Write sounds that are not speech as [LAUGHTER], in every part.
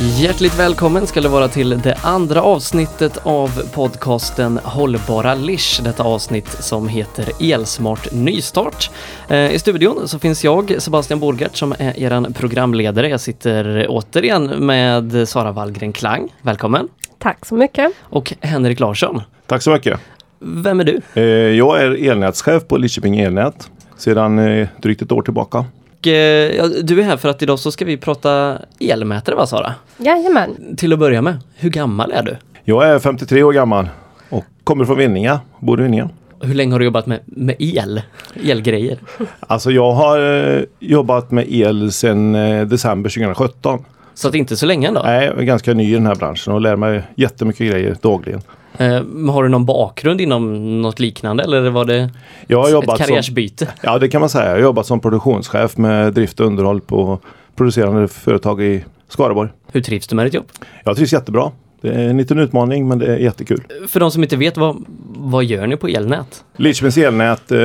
Hjärtligt välkommen ska det vara till det andra avsnittet av podcasten Hållbara Lish. Detta avsnitt som heter Elsmart Nystart. Eh, I studion så finns jag, Sebastian Borgert, som är er programledare. Jag sitter återigen med Sara Wallgren Klang. Välkommen! Tack så mycket! Och Henrik Larsson. Tack så mycket! Vem är du? Eh, jag är elnätschef på Lidköping Elnät sedan eh, drygt ett år tillbaka. Och, eh, du är här för att idag så ska vi prata elmätare va Sara? Jajamän. Till att börja med, hur gammal är du? Jag är 53 år gammal och kommer från Vinninga, bor i Vinninga. Hur länge har du jobbat med, med el? Elgrejer? Alltså jag har eh, jobbat med el sedan eh, december 2017. Så att inte så länge ändå? Nej, jag är ganska ny i den här branschen och lär mig jättemycket grejer dagligen. Eh, har du någon bakgrund inom något liknande eller var det jag ett karriärsbyte? Som, [LAUGHS] ja det kan man säga. Jag har jobbat som produktionschef med drift och underhåll på producerande företag i Skaraborg. Hur trivs du med ditt jobb? Jag trivs jättebra. Det är en liten utmaning men det är jättekul. För de som inte vet, vad, vad gör ni på elnät? Lidköpings elnät eh,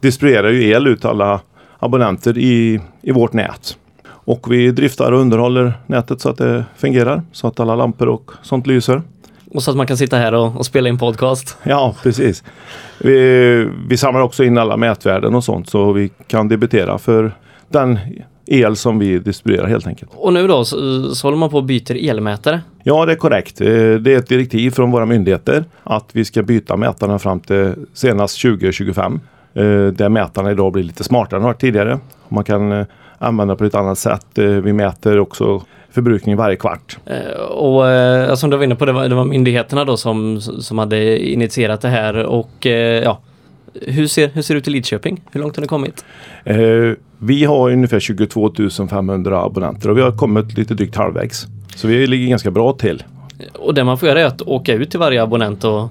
distribuerar ju el ut alla abonnenter i, i vårt nät. Och vi driftar och underhåller nätet så att det fungerar, så att alla lampor och sånt lyser. Och så att man kan sitta här och, och spela in podcast. Ja, precis. Vi, vi samlar också in alla mätvärden och sånt så vi kan debitera för den el som vi distribuerar helt enkelt. Och nu då så, så håller man på och byter elmätare? Ja, det är korrekt. Eh, det är ett direktiv från våra myndigheter att vi ska byta mätarna fram till senast 2025. Eh, där mätarna idag blir lite smartare än vad tidigare. Man kan eh, använda på ett annat sätt. Vi mäter också förbrukning varje kvart. Och som du var inne på, det var, det var myndigheterna då som, som hade initierat det här och ja, hur ser, hur ser det ut i Lidköping? Hur långt har ni kommit? Eh, vi har ungefär 22 500 abonnenter och vi har kommit lite drygt halvvägs. Så vi ligger ganska bra till. Och det man får göra är att åka ut till varje abonnent och,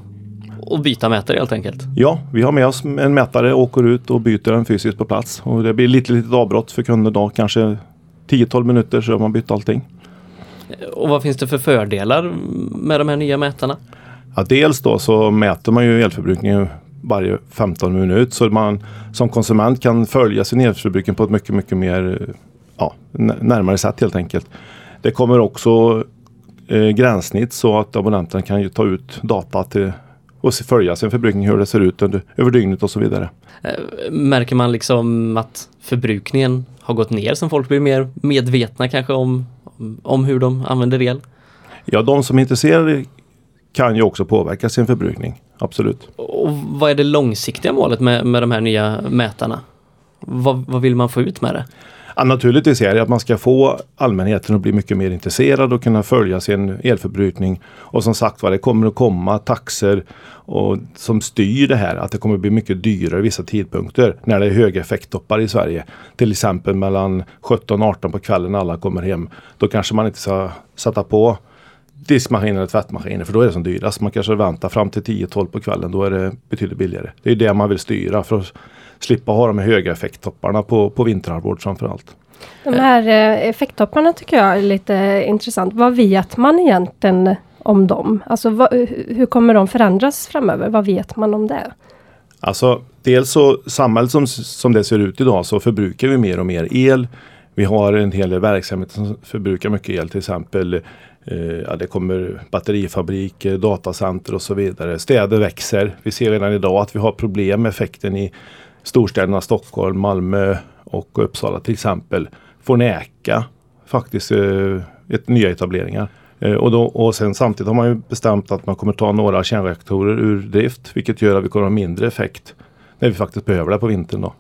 och byta mätare helt enkelt? Ja, vi har med oss en mätare, åker ut och byter den fysiskt på plats. Och det blir lite litet avbrott för kunden då, kanske 10-12 minuter så har man bytt allting. Och vad finns det för fördelar med de här nya mätarna? Ja, dels då så mäter man ju elförbrukningen varje 15 minuter så man som konsument kan följa sin elförbrukning på ett mycket, mycket mer ja, närmare sätt helt enkelt. Det kommer också eh, gränssnitt så att abonnenten kan ju ta ut data till och följa sin förbrukning, hur det ser ut under, över dygnet och så vidare. Eh, märker man liksom att förbrukningen har gått ner som folk blir mer medvetna kanske om, om hur de använder el? Ja, de som är intresserade kan ju också påverka sin förbrukning. Absolut. Och vad är det långsiktiga målet med, med de här nya mätarna? Vad, vad vill man få ut med det? Ja, naturligtvis är det att man ska få allmänheten att bli mycket mer intresserad och kunna följa sin elförbrukning. Och som sagt var, det kommer att komma taxer och, som styr det här. Att det kommer att bli mycket dyrare vissa tidpunkter när det är höga effekttoppar i Sverige. Till exempel mellan 17 och 18 på kvällen när alla kommer hem. Då kanske man inte ska sätta på diskmaskiner eller tvättmaskiner för då är det som dyrast. Man kanske väntar fram till 10-12 på kvällen. Då är det betydligt billigare. Det är det man vill styra för att slippa ha de höga effekttopparna på, på vinterhalvåret framförallt. De här eh, effekttopparna tycker jag är lite intressant. Vad vet man egentligen om dem? Alltså vad, hur kommer de förändras framöver? Vad vet man om det? Alltså dels så samhället som, som det ser ut idag så förbrukar vi mer och mer el. Vi har en hel del verksamheter som förbrukar mycket el, till exempel Eh, ja, det kommer batterifabriker, datacenter och så vidare. Städer växer. Vi ser redan idag att vi har problem med effekten i storstäderna Stockholm, Malmö och Uppsala till exempel. Får näka faktiskt eh, ett, nya etableringar. Eh, och, då, och sen samtidigt har man ju bestämt att man kommer ta några kärnreaktorer ur drift vilket gör att vi kommer ha mindre effekt när vi faktiskt behöver det på vintern. Då.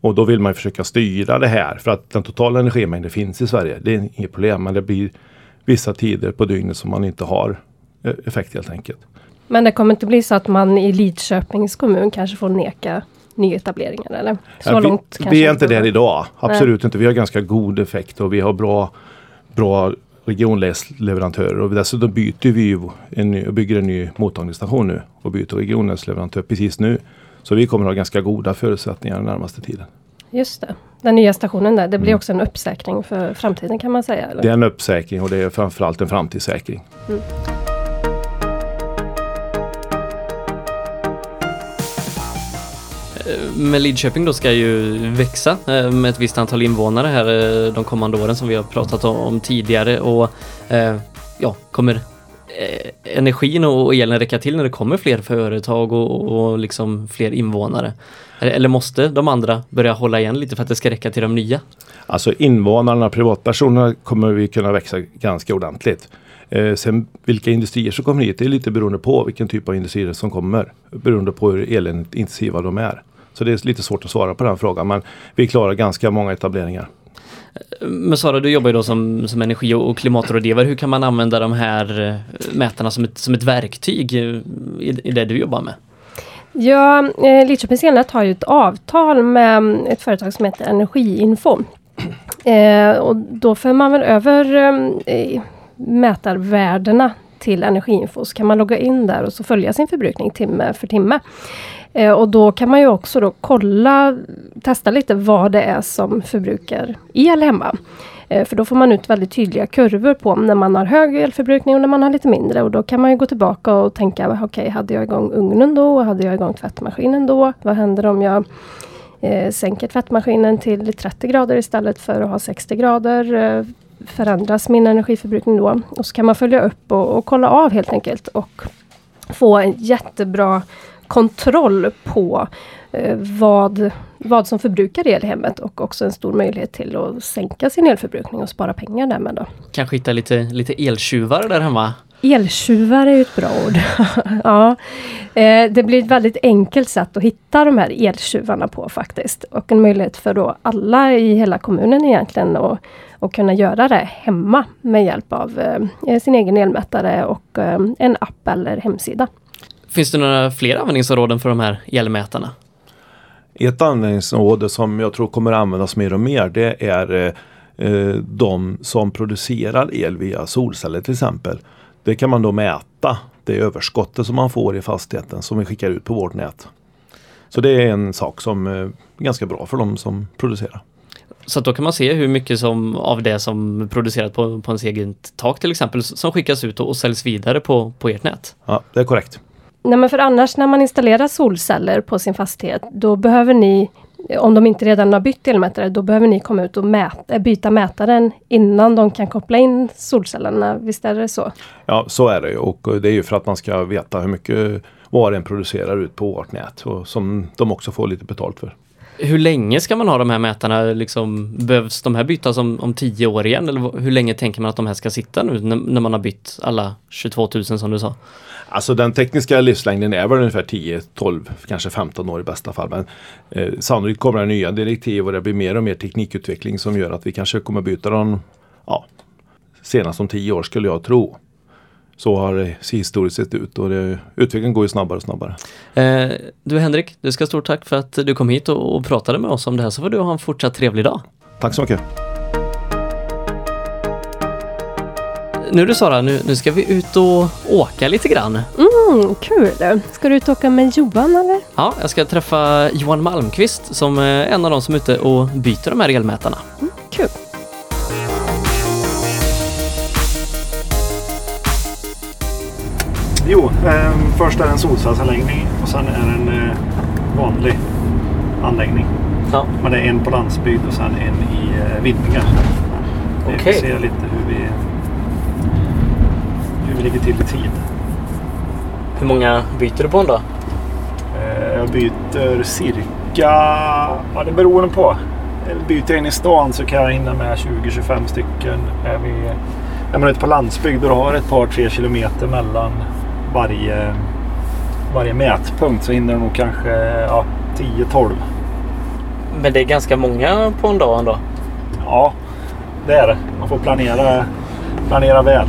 Och då vill man försöka styra det här för att den totala energimängden finns i Sverige. Det är inget problem men det blir vissa tider på dygnet som man inte har eh, effekt helt enkelt. Men det kommer inte bli så att man i Lidköpings kommun kanske får neka nyetableringar eller? Så ja, vi, långt vi är inte där idag. Absolut Nej. inte. Vi har ganska god effekt och vi har bra, bra regionleverantörer och dessutom byter vi en bygger en ny mottagningsstation nu och byter regionleverantör precis nu. Så vi kommer ha ganska goda förutsättningar den närmaste tiden. Just det. Den nya stationen där, det blir mm. också en uppsäkring för framtiden kan man säga? Eller? Det är en uppsäkring och det är framförallt en framtidssäkring. Mm. Eh, men Lidköping då ska ju växa eh, med ett visst antal invånare här eh, de kommande åren som vi har pratat om tidigare och ja, kommer energin och elen räcka till när det kommer fler företag och, och liksom fler invånare? Eller måste de andra börja hålla igen lite för att det ska räcka till de nya? Alltså invånarna, privatpersonerna kommer vi kunna växa ganska ordentligt. Eh, sen vilka industrier som kommer hit, det är lite beroende på vilken typ av industrier som kommer. Beroende på hur elintensiva de är. Så det är lite svårt att svara på den frågan men vi klarar ganska många etableringar. Men Sara, du jobbar ju då som, som energi och klimatrådgivare. Hur kan man använda de här eh, mätarna som ett, som ett verktyg i, i det du jobbar med? Ja, eh, Lidköpings elnät har ju ett avtal med ett företag som heter Energiinfo. Eh, och då för man väl över eh, mätarvärdena till Energiinfo så kan man logga in där och så följa sin förbrukning timme för timme. Eh, och då kan man ju också då kolla, testa lite vad det är som förbrukar el hemma. Eh, för då får man ut väldigt tydliga kurvor på när man har hög elförbrukning och när man har lite mindre. Och då kan man ju gå tillbaka och tänka, okej, okay, hade jag igång ugnen då? Hade jag igång tvättmaskinen då? Vad händer om jag eh, sänker tvättmaskinen till 30 grader istället för att ha 60 grader? Eh, förändras min energiförbrukning då? Och så kan man följa upp och, och kolla av helt enkelt och få en jättebra kontroll på eh, vad, vad som förbrukar el i hemmet och också en stor möjlighet till att sänka sin elförbrukning och spara pengar därmed. Då. Kanske hitta lite, lite eltjuvar där hemma? Eltjuvar är ju ett bra ord. [LAUGHS] ja. Eh, det blir ett väldigt enkelt sätt att hitta de här eltjuvarna på faktiskt. Och en möjlighet för då alla i hela kommunen egentligen att, att kunna göra det hemma med hjälp av eh, sin egen elmätare och en app eller hemsida. Finns det några fler användningsområden för de här elmätarna? Ett användningsområde som jag tror kommer användas mer och mer det är eh, de som producerar el via solceller till exempel. Det kan man då mäta det överskottet som man får i fastigheten som vi skickar ut på vårt nät. Så det är en sak som är ganska bra för de som producerar. Så då kan man se hur mycket som av det som producerat på, på ens eget tak till exempel som skickas ut och, och säljs vidare på, på ert nät? Ja, det är korrekt. Nej men för annars när man installerar solceller på sin fastighet, då behöver ni, om de inte redan har bytt elmätare, då behöver ni komma ut och mäta, eh, byta mätaren innan de kan koppla in solcellerna. Visst är det så? Ja, så är det och eh, det är ju för att man ska veta hur mycket var en producerar ut på vårt nät och som de också får lite betalt för. Hur länge ska man ha de här mätarna? Liksom, behövs de här bytas om, om tio år igen? Eller hur länge tänker man att de här ska sitta nu när, när man har bytt alla 22 000 som du sa? Alltså den tekniska livslängden är väl ungefär 10, 12, kanske 15 år i bästa fall. Men eh, sannolikt kommer det nya direktiv och det blir mer och mer teknikutveckling som gör att vi kanske kommer byta dem ja, senast om 10 år skulle jag tro. Så har det historiskt sett ut och det, utvecklingen går ju snabbare och snabbare. Eh, du Henrik, du ska stort tack för att du kom hit och, och pratade med oss om det här så får du ha en fortsatt trevlig dag. Tack så mycket. Nu du Sara, nu, nu ska vi ut och åka lite grann. Mm, kul! Ska du ut och åka med Johan eller? Ja, jag ska träffa Johan Malmqvist som är en av de som är ute och byter de här elmätarna. Mm, kul! Jo, eh, först är det en solcellsanläggning och sen är det en eh, vanlig anläggning. Ja. Men det är en på landsbygd och sen en i eh, Vidinga. Vi okay. får se lite hur vi vi ligger till i tid. Hur många byter du på en dag? Eh, jag byter cirka, ja det beror på. Byter jag in i stan så kan jag hinna med 20-25 stycken. Är, vi, är man ute på landsbygd och har ett par tre kilometer mellan varje, varje mätpunkt så hinner det nog kanske ja, 10-12. Men det är ganska många på en dag ändå? Ja, det är det. Man får planera, planera väl.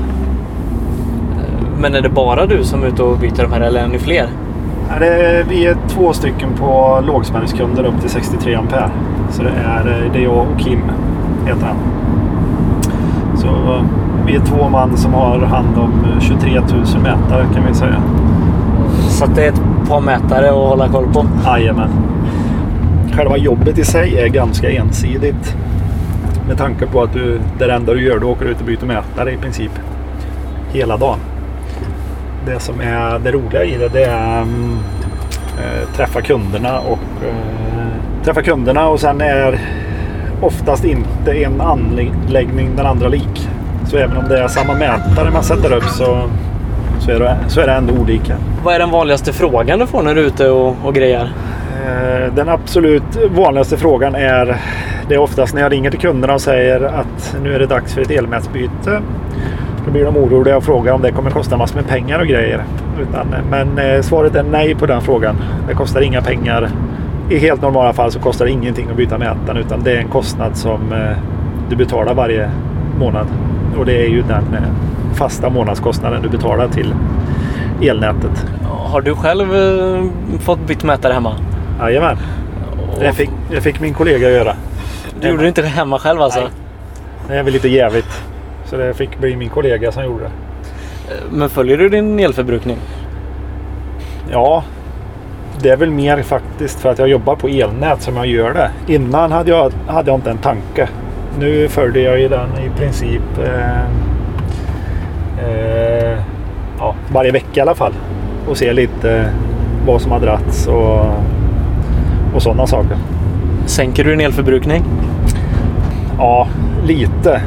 Men är det bara du som är ute och byter de här eller är ni fler? det är, vi är två stycken på lågspänningskunder upp till 63 ampere. Så det är, det är jag och Kim, heter han. Så vi är två man som har hand om 23 000 mätare kan vi säga. Så det är ett par mätare att hålla koll på? Jajamän. Själva jobbet i sig är ganska ensidigt. Med tanke på att du, det enda du gör, du åker ut och byter mätare i princip hela dagen det som är det roliga i det, det är eh, träffa kunderna och eh, träffa kunderna och sen är oftast inte en anläggning den andra lik. Så även om det är samma mätare man sätter upp så, så, är, det, så är det ändå olika. Vad är den vanligaste frågan du får när du är ute och, och grejer? Eh, Den absolut vanligaste frågan är det är oftast när jag ringer till kunderna och säger att nu är det dags för ett elmätsbyte. Då blir de oroliga och frågar om det kommer kosta massor med pengar och grejer. Utan, men eh, svaret är nej på den frågan. Det kostar inga pengar. I helt normala fall så kostar det ingenting att byta mätaren utan det är en kostnad som eh, du betalar varje månad. Och det är ju den fasta månadskostnaden du betalar till elnätet. Har du själv eh, fått bytt mätare hemma? Jajamän. Det fick, det fick min kollega göra. Du gjorde det inte hemma själv alltså? Nej. Det är väl lite jävigt. Så det fick bli min kollega som gjorde det. Men följer du din elförbrukning? Ja, det är väl mer faktiskt för att jag jobbar på elnät som jag gör det. Innan hade jag, hade jag inte en tanke. Nu följer jag ju den i princip eh, eh, ja, varje vecka i alla fall. Och ser lite vad som har dragits och, och sådana saker. Sänker du din elförbrukning? Ja, lite.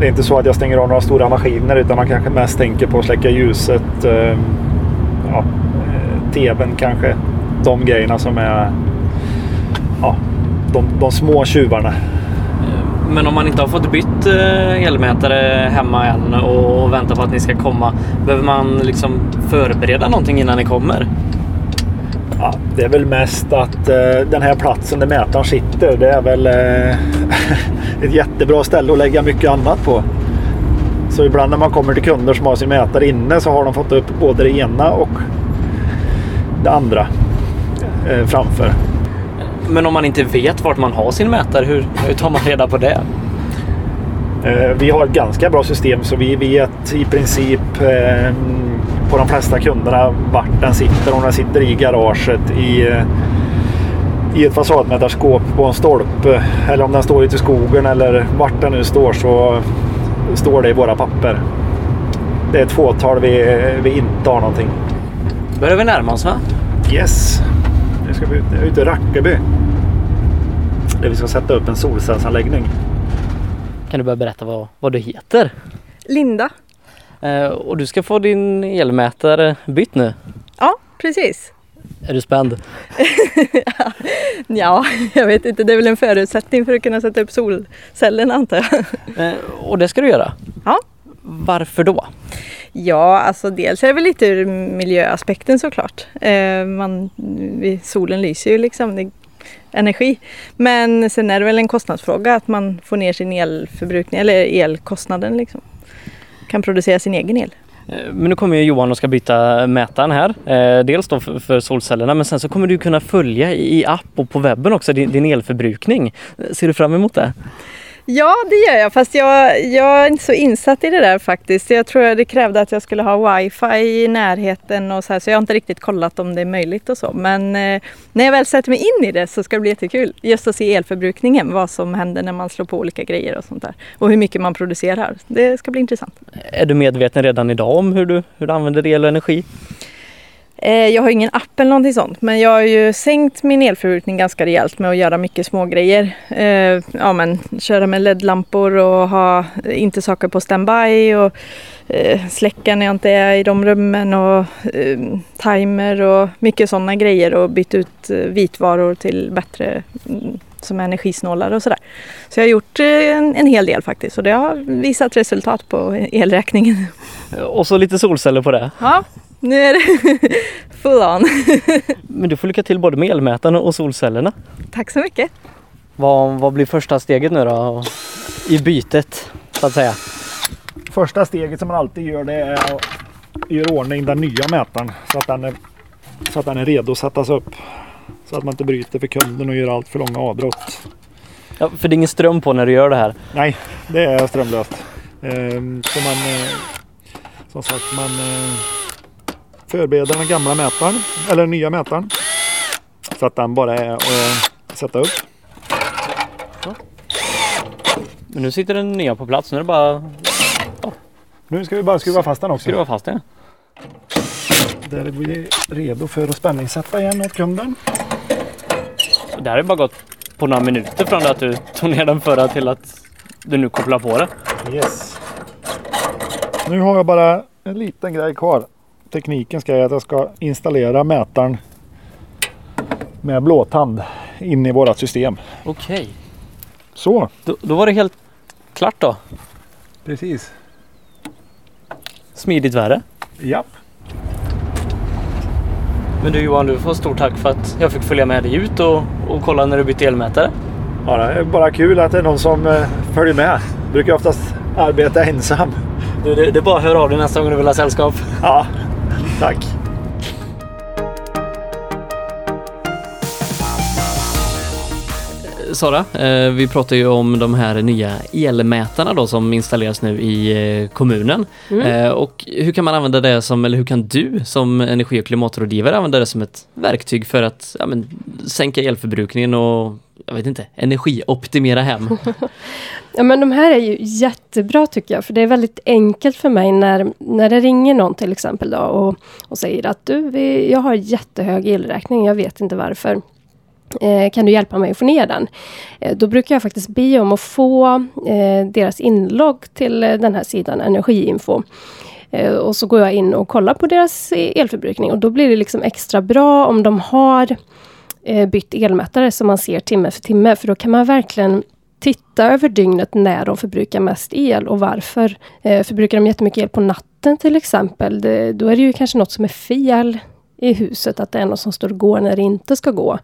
Det är inte så att jag stänger av några stora maskiner utan man kanske mest tänker på att släcka ljuset. eh, Ja, eh, TVn kanske. De grejerna som är ja, de, de små tjuvarna. Men om man inte har fått bytt eh, elmätare hemma än och väntar på att ni ska komma. Behöver man liksom förbereda någonting innan ni kommer? Ja, det är väl mest att eh, den här platsen där mätaren sitter, det är väl eh, [LAUGHS] ett jättebra ställe att lägga mycket annat på. Så ibland när man kommer till kunder som har sin mätare inne så har de fått upp både det ena och det andra eh, framför. Men om man inte vet vart man har sin mätare, hur, hur tar man reda på det? Eh, Vi har ett ganska bra system så vi vet i princip eh, på de flesta kunderna vart den sitter. Om den sitter i garaget, i, eh, i ett fasadmätarskåp på en stolpe eller om den står ute i skogen eller vart den nu står så står det i våra papper. Det är ett fåtal vi, vi inte har någonting. Börjar vi närma oss va? Yes! Nu ska vi ut, ut i Rackeby. Där vi ska sätta upp en solcellsanläggning. Kan du börja berätta vad, vad du heter? Linda. Eh, och du ska få din elmätare bytt nu. Ja, precis. Är du spänd? [LAUGHS] Ja, jag vet inte. Det är väl en förutsättning för att kunna sätta upp solcellerna antar jag. Eh, och det ska du göra? Ja. Varför då? Ja, alltså dels är det väl lite ur miljöaspekten såklart. Eh, man, solen lyser ju liksom. Det är energi. Men sen är det väl en kostnadsfråga att man får ner sin elförbrukning eller elkostnaden liksom. Kan producera sin egen el. Eh, men nu kommer ju Johan och ska byta mätaren här. Eh, dels då för, för solcellerna men sen så kommer du kunna följa i app och på webben också din, din elförbrukning. Ser du fram emot det? Ja, det gör jag. Fast jag, jag är inte så insatt i det där faktiskt. Jag tror det krävde att jag skulle ha wifi i närheten och så här. Så jag har inte riktigt kollat om det är möjligt och så. Men eh, när jag väl sätter mig in i det så ska det bli jättekul. Just att se elförbrukningen. Vad som händer när man slår på olika grejer och sånt där. Och hur mycket man producerar. Det ska bli intressant. Är du medveten redan idag om hur du, hur du använder el och energi? Eh, jag har ingen app eller någonting sånt. Men jag har ju sänkt min elförbrukning ganska rejält med att göra mycket små grejer. Eh, ja, men köra med LED-lampor och ha inte saker på standby och eh, släcka när jag inte är i de rummen och timer och mycket sådana grejer och byta ut vitvaror till bättre mm, som är energisnålare och sådär. Så jag har gjort en, en hel del faktiskt och det har visat resultat på elräkningen. Och så lite solceller på det. Ja, nu är det [LAUGHS] full on. Men du får lycka till både med elmätaren och solcellerna. Tack så mycket. Vad, vad blir första steget nu då i bytet så att säga? Första steget som man alltid gör det är att göra ordning den nya mätaren så att den är, så att den är redo att sättas upp. Så att man inte bryter för kunden och gör allt för långa avbrott. Ja, för det är ingen ström på när du gör det här. Nej, det är strömlöst. Ehm, så man, eh, som sagt, man eh, förbereder den gamla mätaren, eller den nya mätaren. Så att den bara är att sätta upp. Men nu sitter den nya på plats. Nu är det bara att Nu ska vi bara skruva fast den också. skruva fast den. Där är vi redo för att spänningssätta igen åt kunden. Det här har bara gått på några minuter från att du tog ner den förra till att du nu kopplar på det. Yes. Nu har jag bara en liten grej kvar. Tekniken ska jag att jag ska installera mätaren med blåtand in i vårat system. Okej, Så, då, då var det helt klart då. precis. Smidigt värre. Japp. Men du Johan, du får stort tack för att jag fick följa med dig ut och, och kolla när du bytte elmätare. Ja, det är bara kul att det är någon som eh, följer med. Brukar oftast arbeta ensam. Du, det, det är bara att höra av dig nästa gång du vill ha sällskap. Ja, tack. Sara, eh, vi pratar ju om de här nya elmätarna då som installeras nu i eh, kommunen. Eh, och hur kan man använda det som, eller hur kan du som energi och klimatrådgivare använda det som ett verktyg för att ja, men, sänka elförbrukningen och jag vet inte, energioptimera hem? [LAUGHS] Ja men de här är ju jättebra tycker jag, för det är väldigt enkelt för mig när, när det ringer någon till exempel då och, och säger att du, vi, jag har jättehög elräkning, jag vet inte varför. Eh, kan du hjälpa mig att få ner den? Eh, då brukar jag faktiskt be om att få eh, deras inlogg till eh, den här sidan Energiinfo. Eh, och så går jag in och kollar på deras e-, elförbrukning och då blir det liksom extra bra om de har Eh, bytt elmätare som man ser timme för timme, för då kan man verkligen titta över dygnet när de förbrukar mest el och varför. Eh, förbrukar de jättemycket el på natten till exempel, det, då är det ju kanske något som är fel i huset, att det är något som står och går när det inte ska gå.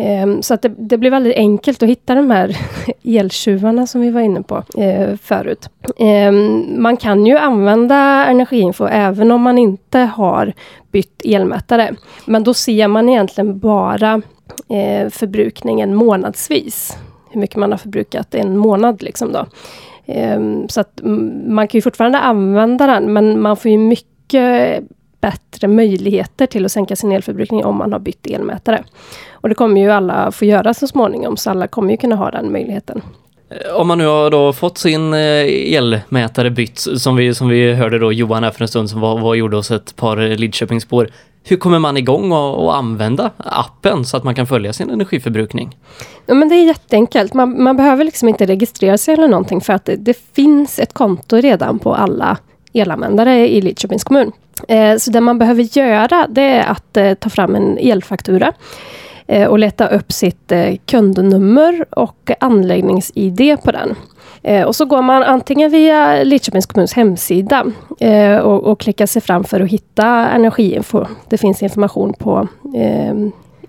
Ehm, så att det, det blir väldigt enkelt att hitta de här [LAUGHS] eltjuvarna som vi var inne på eh, förut. Eh, man kan ju använda energiinfo även om man inte har bytt elmätare. Men då ser man egentligen bara eh, förbrukningen månadsvis hur mycket man har förbrukat en månad. Liksom då. Ehm, så att man kan ju fortfarande använda den, men man får ju mycket bättre möjligheter till att sänka sin elförbrukning om man har bytt elmätare. Och det kommer ju alla få göra så småningom, så alla kommer ju kunna ha den möjligheten. Om man nu har då fått sin eh, elmätare bytt, som vi, som vi hörde då Johan här för en stund som var, var gjorde oss ett par Lidköpingsspår. Hur kommer man igång och, och använda appen så att man kan följa sin energiförbrukning? Ja, men det är jätteenkelt. Man, man behöver liksom inte registrera sig eller någonting för att det, det finns ett konto redan på alla elanvändare i Lidköpings kommun. Eh, så det man behöver göra det är att eh, ta fram en elfaktura eh, och leta upp sitt kundnummer och anläggnings-id på den. Och så går man antingen via Lidköpings kommuns hemsida och, och klickar sig fram för att hitta energiinfo. Det finns information på eh,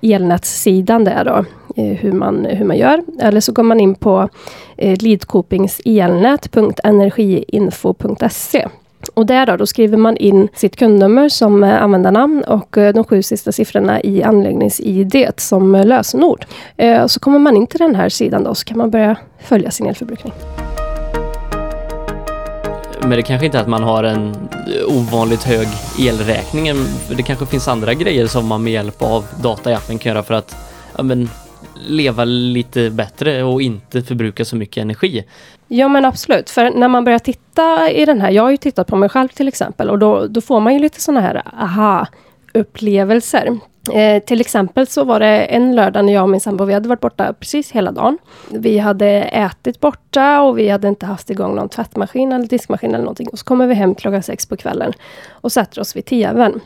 elnätssidan där då, eh, hur, man, hur man gör. Eller så går man in på eh, lidkopingselnät.energiinfo.se och där då, då skriver man in sitt kundnummer som eh, användarnamn och eh, de sju sista siffrorna i anläggnings-id som eh, lösenord. Så kommer man in till den här sidan då, så kan man börja följa sin elförbrukning. Men det kanske inte är att man har en ovanligt hög elräkning. Det kanske finns andra grejer som man med hjälp av data i appen kan göra för att ja, men, leva lite bättre och inte förbruka så mycket energi. Ja men absolut, för när man börjar titta i den här, jag har ju tittat på mig själv till exempel och då, då får man ju lite sådana här aha-upplevelser. Eh, till exempel så var det en lördag när jag och min sambo, vi hade varit borta precis hela dagen. Vi hade ätit borta och vi hade inte haft igång någon tvättmaskin eller diskmaskin eller någonting. Och så kommer vi hem klockan sex på kvällen och sätter oss vid TVn.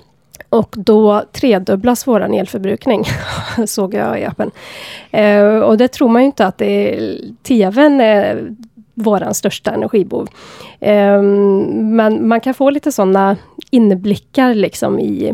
Och då tredubblas vår elförbrukning, [LAUGHS] såg jag i appen. Eh, och det tror man ju inte att det är, TVn är vår största energibov. Eh, men man kan få lite sådana inblickar liksom i,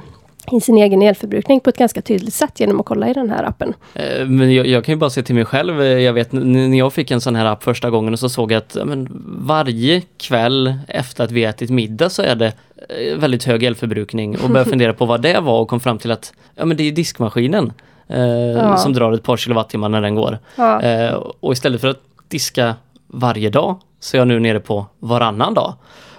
i sin egen elförbrukning på ett ganska tydligt sätt genom att kolla i den här appen. Eh, Men jag, jag kan ju bara se till mig själv. Eh, Jag vet när jag fick en sån här app första gången och så såg jag att men, varje kväll efter att vi ätit middag så är det eh, väldigt hög elförbrukning och började [LAUGHS] fundera på vad det var och kom fram till att ja, men det är diskmaskinen eh, Ja. som drar ett par kilowattimmar när den går. Ja. Eh, och istället för att diska varje dag så är jag nu nere på varannan dag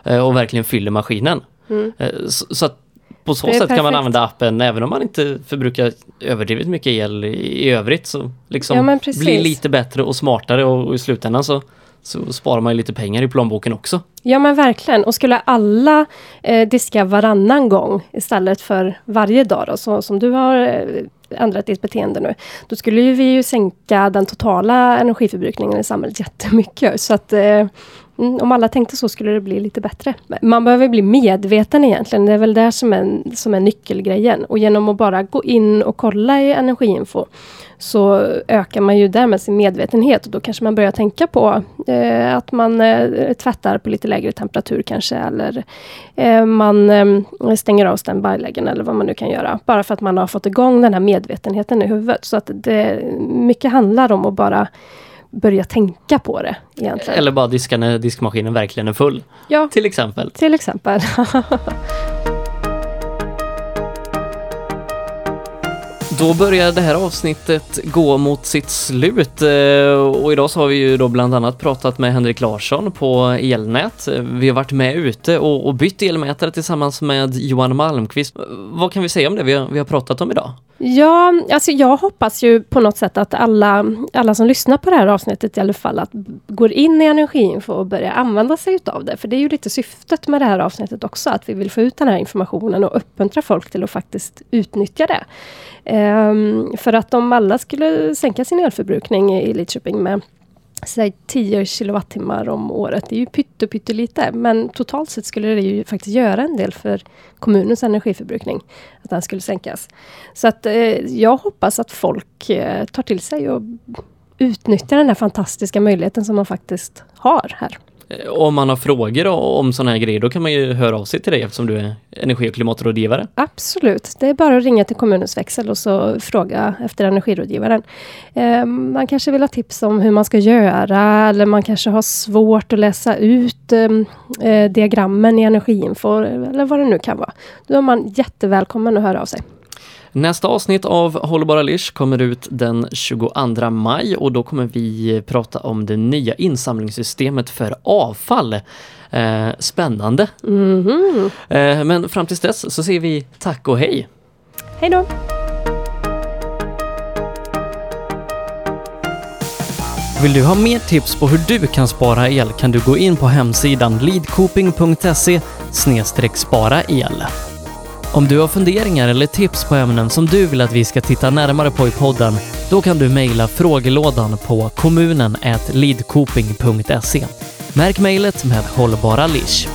eh, och verkligen fyller maskinen. Mm. Så, så att på så sätt kan man perfekt. använda appen även om man inte förbrukar överdrivet mycket el i, övrigt. Så liksom Ja, men precis. bli lite bättre och smartare och, och i slutändan så, så sparar man lite pengar i plånboken också. Ja men verkligen. Och skulle alla eh, diska varannan gång istället för varje dag då, så, som du har eh, ändrat ditt beteende nu. Då skulle ju vi ju sänka den totala energiförbrukningen i samhället [LAUGHS] jättemycket. Så att eh, Mm, om alla tänkte så skulle det bli lite bättre. Man behöver bli medveten egentligen. Det är väl det som är, som är nyckelgrejen. Och genom att bara gå in och kolla i energiinfo så ökar man ju därmed sin medvetenhet och då kanske man börjar tänka på eh, att man eh, tvättar på lite lägre temperatur kanske eller eh, man eh, stänger av standby-lägen eller vad man nu kan göra. Bara för att man har fått igång den här medvetenheten i huvudet. Så att det mycket handlar om att bara börja tänka på det. Egentligen. Eller bara diska när diskmaskinen verkligen är full. Ja, Till exempel. till exempel. [LAUGHS] Då börjar det här avsnittet gå mot sitt slut eh, och idag så har vi ju då bland annat pratat med Henrik Larsson på Elnät. Vi har varit med ute och, och bytt elmätare tillsammans med Johan Malmqvist. Vad kan vi säga om det vi har, vi har pratat om idag? Ja, alltså jag hoppas ju på något sätt att alla, alla som lyssnar på det här avsnittet i alla fall att går in i energiinfo och börjar använda sig utav det. För det är ju lite syftet med det här avsnittet också, att vi vill få ut den här informationen och uppmuntra folk till att faktiskt utnyttja det. Eh, Um, för att om alla skulle sänka sin elförbrukning i Lidköping med säg 10 kilowattimmar om året. Det är ju pytte, pyttelite. Men totalt sett skulle det ju faktiskt göra en del för kommunens energiförbrukning. Att den skulle sänkas. Så att eh, jag hoppas att folk eh, tar till sig och utnyttjar den här fantastiska möjligheten som man faktiskt har här. Eh, om man har frågor om sådana här grejer då kan man ju höra av sig till dig eftersom du är energi och klimatrådgivare. Absolut. Det är bara att ringa till kommunens växel och så fråga efter energirådgivaren. Eh, man kanske vill ha tips om hur man ska göra eller man kanske har svårt att läsa ut eh, diagrammen i energiinfo eller vad det nu kan vara. Då är man jättevälkommen att höra av sig. Nästa avsnitt av Hållbara Lish kommer ut den 22 maj och då kommer vi prata om det nya insamlingssystemet för avfall. Eh, spännande! Mhm. Eh, men fram tills dess så säger vi tack och hej! Hej då! Vill du ha mer tips på hur du kan spara el kan du gå in på hemsidan leadcoping.se spara el. Om du har funderingar eller tips på ämnen som du vill att vi ska titta närmare på i podden, då kan du mejla frågelådan på kommunen.leadcooping.se Märk mejlet med hållbara lish.